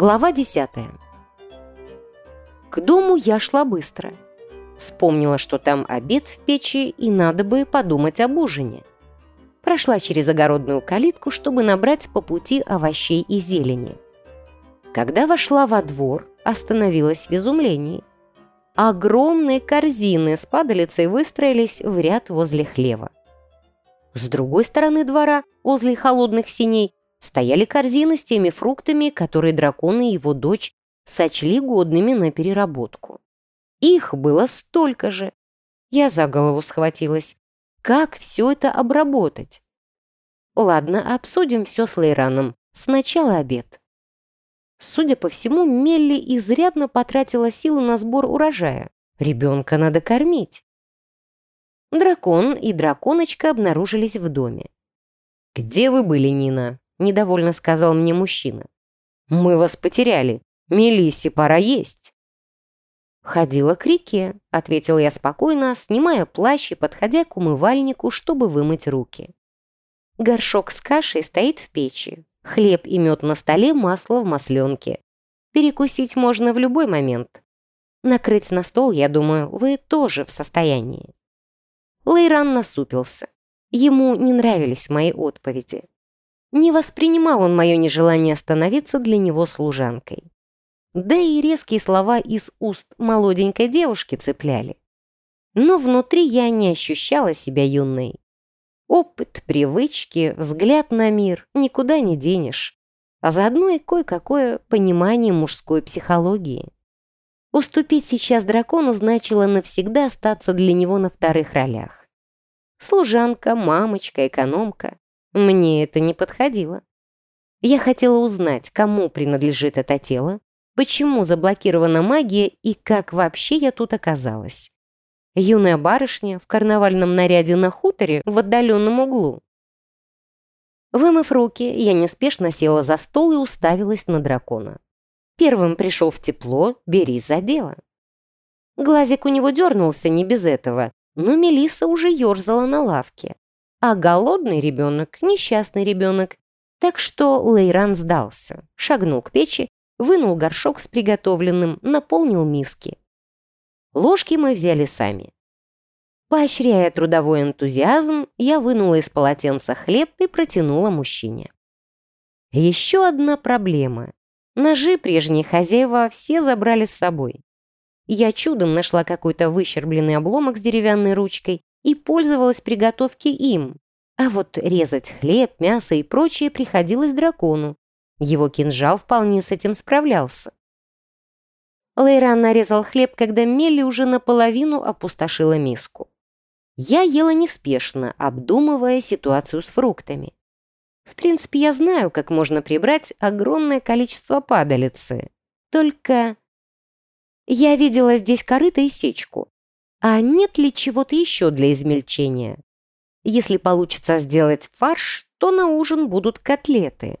Глава 10. К дому я шла быстро. Вспомнила, что там обед в печи, и надо бы подумать об ужине. Прошла через огородную калитку, чтобы набрать по пути овощей и зелени. Когда вошла во двор, остановилась в изумлении. Огромные корзины с падалицей выстроились в ряд возле хлева. С другой стороны двора, возле холодных синей, стояли корзины с теми фруктами, которые дракон и его дочь сочли годными на переработку. Их было столько же. Я за голову схватилась. Как все это обработать? Ладно, обсудим все с Лейраном. Сначала обед. Судя по всему, Мелли изрядно потратила силы на сбор урожая. Ребенка надо кормить. Дракон и драконочка обнаружились в доме. «Где вы были, Нина?» — недовольно сказал мне мужчина. «Мы вас потеряли. Мелиссе пора есть». «Ходила к реке», — ответил я спокойно, снимая плащ и подходя к умывальнику, чтобы вымыть руки. Горшок с кашей стоит в печи. Хлеб и мед на столе, масло в масленке. Перекусить можно в любой момент. Накрыть на стол, я думаю, вы тоже в состоянии. Лейран насупился. Ему не нравились мои отповеди. Не воспринимал он мое нежелание становиться для него служанкой. Да и резкие слова из уст молоденькой девушки цепляли. Но внутри я не ощущала себя юной. Опыт, привычки, взгляд на мир никуда не денешь. А заодно и кое-какое понимание мужской психологии. Уступить сейчас дракону значило навсегда остаться для него на вторых ролях. Служанка, мамочка, экономка. Мне это не подходило. Я хотела узнать, кому принадлежит это тело, почему заблокирована магия и как вообще я тут оказалась. Юная барышня в карнавальном наряде на хуторе в отдаленном углу. Вымыв руки, я неспешно села за стол и уставилась на дракона. Первым пришел в тепло, бери за дело. Глазик у него дернулся не без этого, но Мелисса уже ерзала на лавке. А голодный ребенок – несчастный ребенок. Так что Лейран сдался, шагнул к печи, вынул горшок с приготовленным, наполнил миски. Ложки мы взяли сами. Поощряя трудовой энтузиазм, я вынула из полотенца хлеб и протянула мужчине. Еще одна проблема. Ножи прежние хозяева все забрали с собой. Я чудом нашла какой-то выщербленный обломок с деревянной ручкой и пользовалась приготовки им. А вот резать хлеб, мясо и прочее приходилось дракону. Его кинжал вполне с этим справлялся. Лейран нарезал хлеб, когда Мелли уже наполовину опустошила миску. Я ела неспешно, обдумывая ситуацию с фруктами. В принципе, я знаю, как можно прибрать огромное количество падалицы. Только я видела здесь корыто и сечку. А нет ли чего-то еще для измельчения? Если получится сделать фарш, то на ужин будут котлеты.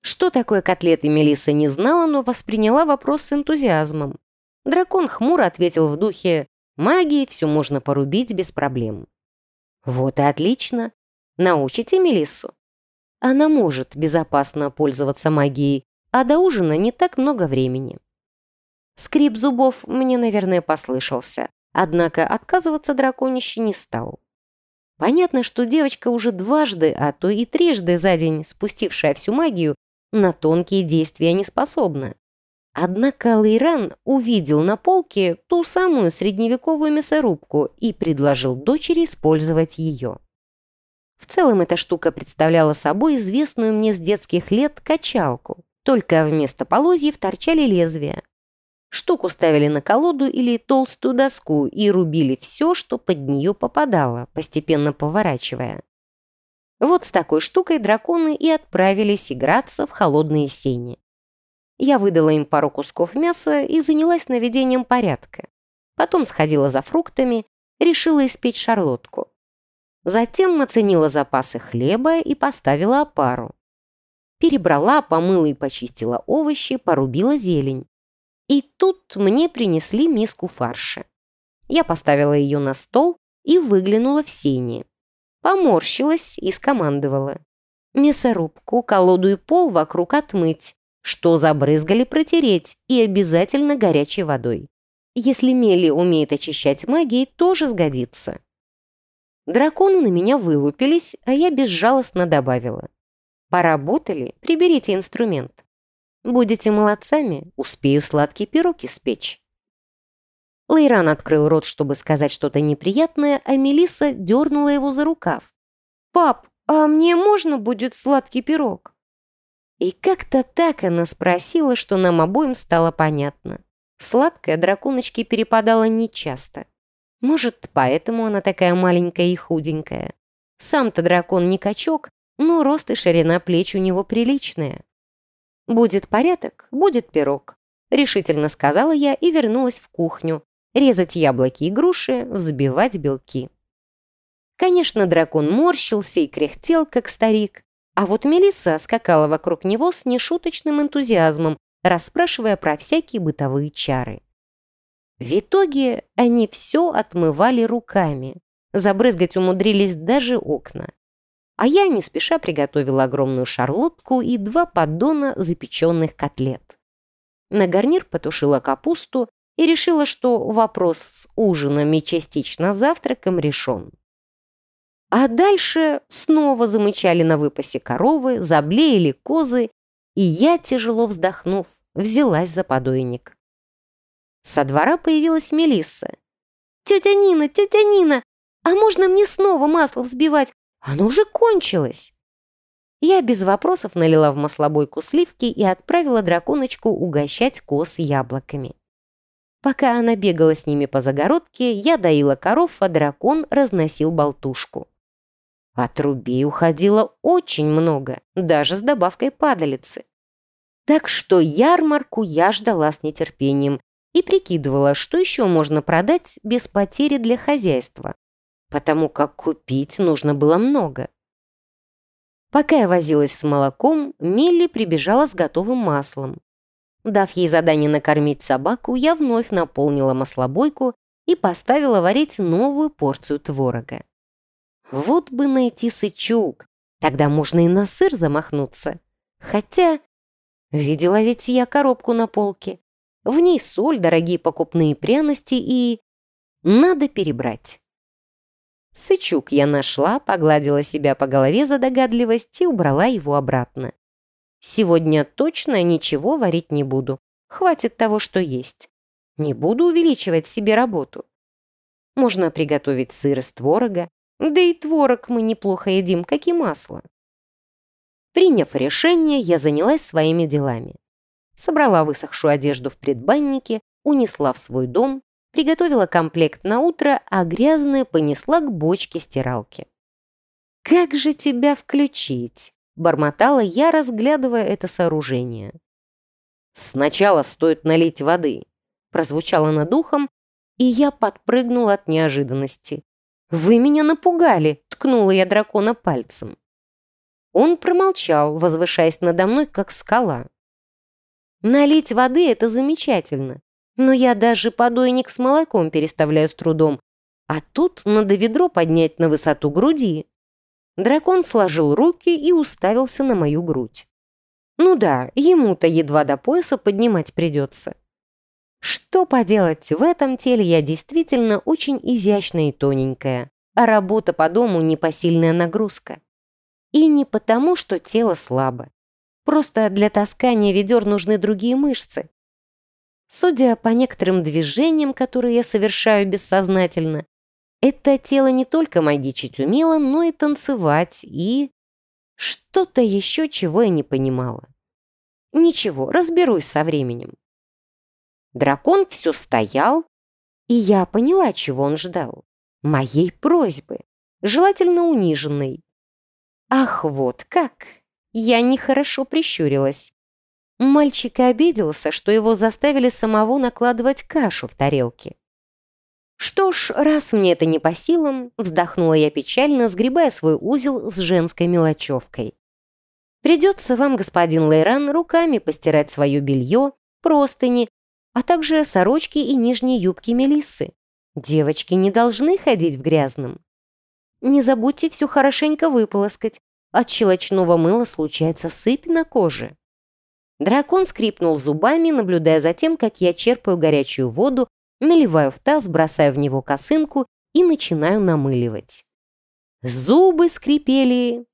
Что такое котлеты, Мелисса не знала, но восприняла вопрос с энтузиазмом. Дракон хмуро ответил в духе «Магии все можно порубить без проблем». «Вот и отлично. Научите Мелиссу. Она может безопасно пользоваться магией, а до ужина не так много времени». Скрип зубов мне, наверное, послышался. Однако отказываться драконище не стал. Понятно, что девочка уже дважды, а то и трижды за день, спустившая всю магию, на тонкие действия не способна. Однако Лейран увидел на полке ту самую средневековую мясорубку и предложил дочери использовать ее. В целом эта штука представляла собой известную мне с детских лет качалку, только вместо полозьев торчали лезвия, Штуку ставили на колоду или толстую доску и рубили все, что под нее попадало, постепенно поворачивая. Вот с такой штукой драконы и отправились играться в холодные сени. Я выдала им пару кусков мяса и занялась наведением порядка. Потом сходила за фруктами, решила испечь шарлотку. Затем оценила запасы хлеба и поставила опару. Перебрала, помыла и почистила овощи, порубила зелень. И тут мне принесли миску фарша. Я поставила ее на стол и выглянула в сени. Поморщилась и скомандовала. Мясорубку, колоду и пол вокруг отмыть. Что забрызгали, протереть и обязательно горячей водой. Если Мелли умеет очищать магией, тоже сгодится. Драконы на меня вылупились, а я безжалостно добавила. Поработали, приберите инструмент. Будете молодцами, успею сладкий пирог испечь. Лейран открыл рот, чтобы сказать что-то неприятное, а Мелисса дернула его за рукав. «Пап, а мне можно будет сладкий пирог?» И как-то так она спросила, что нам обоим стало понятно. Сладкое драконочке перепадало нечасто. Может, поэтому она такая маленькая и худенькая. Сам-то дракон не качок, но рост и ширина плеч у него приличные. «Будет порядок, будет пирог», — решительно сказала я и вернулась в кухню, резать яблоки и груши, взбивать белки. Конечно, дракон морщился и кряхтел, как старик, а вот Мелисса скакала вокруг него с нешуточным энтузиазмом, расспрашивая про всякие бытовые чары. В итоге они все отмывали руками, забрызгать умудрились даже окна. А я не спеша приготовила огромную шарлотку и два поддона запеченных котлет. На гарнир потушила капусту и решила, что вопрос с ужином и частично завтраком решен. А дальше снова замычали на выпасе коровы, заблеяли козы, и я, тяжело вздохнув, взялась за подойник. Со двора появилась Мелисса. «Тетя Нина, тетя Нина, а можно мне снова масло взбивать? Оно уже кончилось!» Я без вопросов налила в маслобойку сливки и отправила драконочку угощать коз яблоками. Пока она бегала с ними по загородке, я доила коров, а дракон разносил болтушку. От рубей уходило очень много, даже с добавкой падалицы. Так что ярмарку я ждала с нетерпением и прикидывала, что еще можно продать без потери для хозяйства, потому как купить нужно было много. Пока я возилась с молоком, Милли прибежала с готовым маслом. Дав ей задание накормить собаку, я вновь наполнила маслобойку и поставила варить новую порцию творога. Вот бы найти сычук, тогда можно и на сыр замахнуться. Хотя, видела ведь я коробку на полке. В ней соль, дорогие покупные пряности и... Надо перебрать. Сычук я нашла, погладила себя по голове за догадливость и убрала его обратно. Сегодня точно ничего варить не буду. Хватит того, что есть. Не буду увеличивать себе работу. Можно приготовить сыр из творога. Да и творог мы неплохо едим, как и масло. Приняв решение, я занялась своими делами. Собрала высохшую одежду в предбаннике, унесла в свой дом, приготовила комплект на утро, а грязное понесла к бочке стиралки. «Как же тебя включить?» бормотала я, разглядывая это сооружение. «Сначала стоит налить воды», прозвучало над ухом, и я подпрыгнула от неожиданности. «Вы меня напугали!» — ткнула я дракона пальцем. Он промолчал, возвышаясь надо мной, как скала. «Налить воды — это замечательно, но я даже подойник с молоком переставляю с трудом, а тут надо ведро поднять на высоту груди. Дракон сложил руки и уставился на мою грудь. Ну да, ему-то едва до пояса поднимать придется. Что поделать, в этом теле я действительно очень изящная и тоненькая, а работа по дому непосильная нагрузка. И не потому, что тело слабо. Просто для таскания ведер нужны другие мышцы. Судя по некоторым движениям, которые я совершаю бессознательно, это тело не только магичить умело, но и танцевать, и... Что-то еще, чего я не понимала. Ничего, разберусь со временем. Дракон все стоял, и я поняла, чего он ждал. Моей просьбы, желательно униженной. Ах, вот как! Я нехорошо прищурилась. Мальчик обиделся, что его заставили самого накладывать кашу в тарелке. «Что ж, раз мне это не по силам», вздохнула я печально, сгребая свой узел с женской мелочевкой. «Придется вам, господин Лейран, руками постирать свое белье, простыни, а также сорочки и нижние юбки Мелиссы. Девочки не должны ходить в грязном. Не забудьте все хорошенько выполоскать. От щелочного мыла случается сыпь на коже». Дракон скрипнул зубами, наблюдая за тем, как я черпаю горячую воду, наливаю в таз, бросаю в него косынку и начинаю намыливать. Зубы скрипели.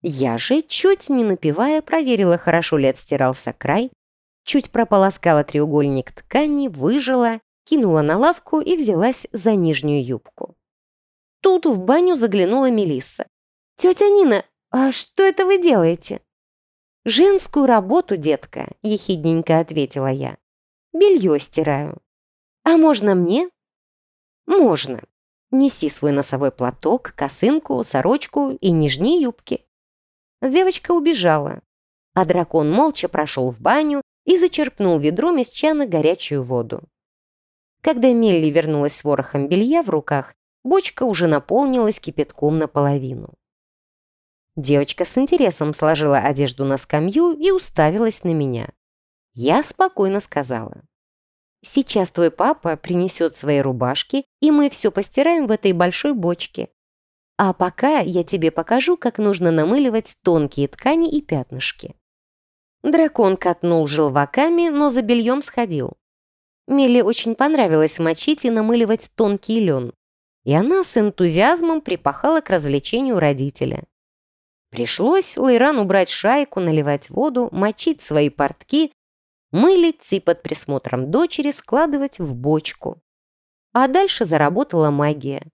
Я же, чуть не напивая, проверила, хорошо ли отстирался край, чуть прополоскала треугольник ткани, выжила, кинула на лавку и взялась за нижнюю юбку. Тут в баню заглянула Мелисса. «Тетя Нина, а что это вы делаете?» «Женскую работу, детка», — ехидненько ответила я. «Белье стираю». «А можно мне?» «Можно. Неси свой носовой платок, косынку, сорочку и нижние юбки». Девочка убежала, а дракон молча прошел в баню и зачерпнул ведром из чана горячую воду. Когда Мелли вернулась с ворохом белья в руках, бочка уже наполнилась кипятком наполовину. Девочка с интересом сложила одежду на скамью и уставилась на меня. Я спокойно сказала. «Сейчас твой папа принесет свои рубашки, и мы все постираем в этой большой бочке. А пока я тебе покажу, как нужно намыливать тонкие ткани и пятнышки». Дракон катнул желваками, но за бельем сходил. Мелли очень понравилось мочить и намыливать тонкий лен, и она с энтузиазмом припахала к развлечению родителя. Пришлось Лейрану брать шайку, наливать воду, мочить свои портки, мылить и под присмотром дочери складывать в бочку. А дальше заработала магия.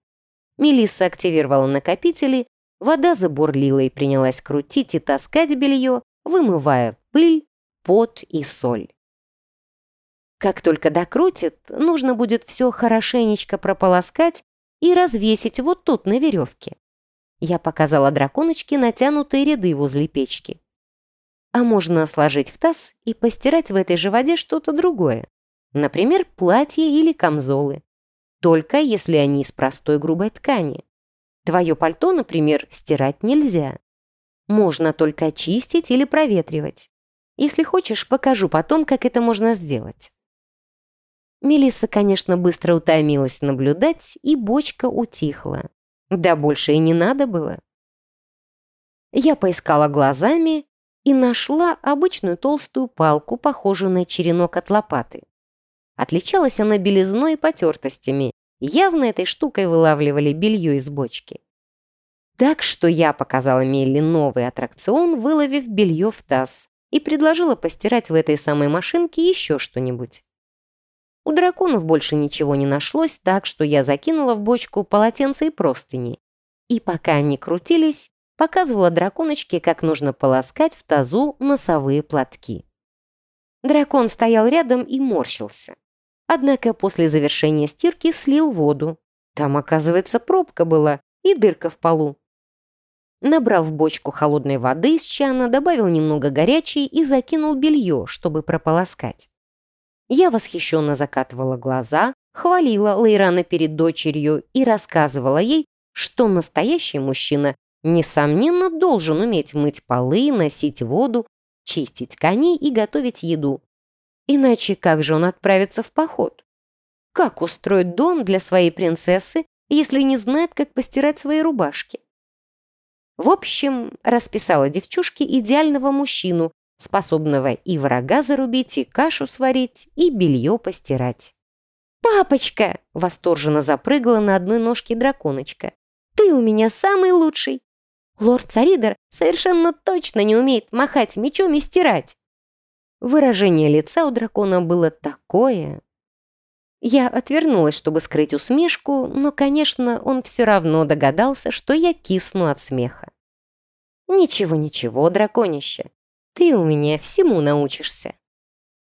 Мелисса активировала накопители, вода забурлила и принялась крутить и таскать белье, вымывая пыль, пот и соль. Как только докрутит, нужно будет все хорошенечко прополоскать и развесить вот тут на веревке. Я показала драконочке натянутые ряды возле печки. А можно сложить в таз и постирать в этой же воде что-то другое. Например, платье или камзолы. Только если они из простой грубой ткани. Твое пальто, например, стирать нельзя. Можно только очистить или проветривать. Если хочешь, покажу потом, как это можно сделать. Мелисса, конечно, быстро утомилась наблюдать, и бочка утихла. Да больше и не надо было. Я поискала глазами и нашла обычную толстую палку, похожую на черенок от лопаты. Отличалась она белизной и потертостями. Явно этой штукой вылавливали белье из бочки. Так что я показала Мелли новый аттракцион, выловив белье в таз, и предложила постирать в этой самой машинке еще что-нибудь. У драконов больше ничего не нашлось, так что я закинула в бочку полотенце и простыни. И пока они крутились, показывала драконочке, как нужно полоскать в тазу носовые платки. Дракон стоял рядом и морщился. Однако после завершения стирки слил воду. Там, оказывается, пробка была и дырка в полу. Набрал в бочку холодной воды из чана, добавил немного горячей и закинул белье, чтобы прополоскать. Я восхищенно закатывала глаза, хвалила Лейрана перед дочерью и рассказывала ей, что настоящий мужчина, несомненно, должен уметь мыть полы, носить воду, чистить коней и готовить еду. Иначе как же он отправится в поход? Как устроить дом для своей принцессы, если не знает, как постирать свои рубашки? В общем, расписала девчушке идеального мужчину, способного и врага зарубить, и кашу сварить, и белье постирать. «Папочка!» — восторженно запрыгала на одной ножке драконочка. «Ты у меня самый лучший! Лорд Царидер совершенно точно не умеет махать мечом и стирать!» Выражение лица у дракона было такое. Я отвернулась, чтобы скрыть усмешку, но, конечно, он все равно догадался, что я кисну от смеха. «Ничего-ничего, драконище, ты у меня всему научишься».